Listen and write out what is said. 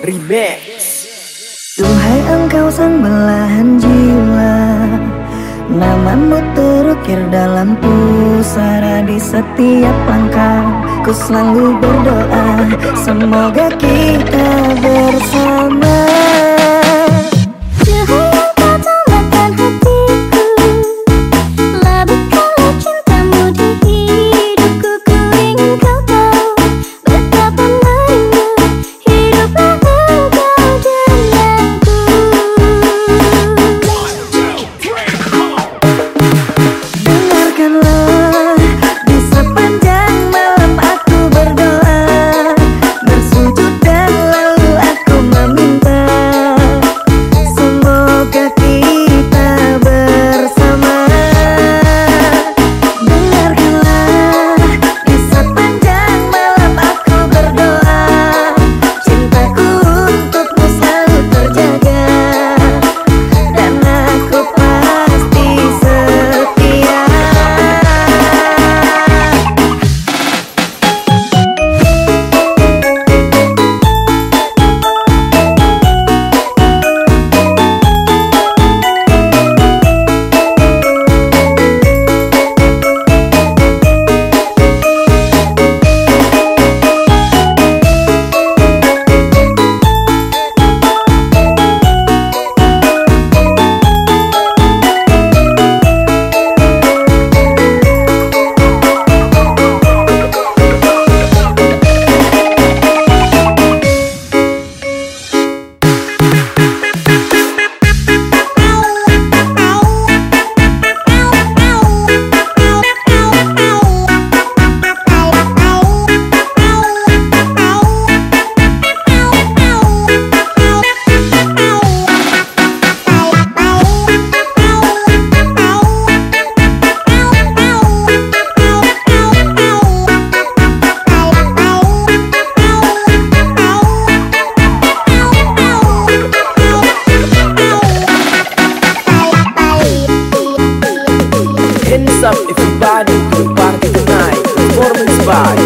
Remix. Duhai engkau sang belahan jiwa Namamu terukir dalam pusara di setiap langkah. Ku selalu berdoa Semoga kita bersama Bye.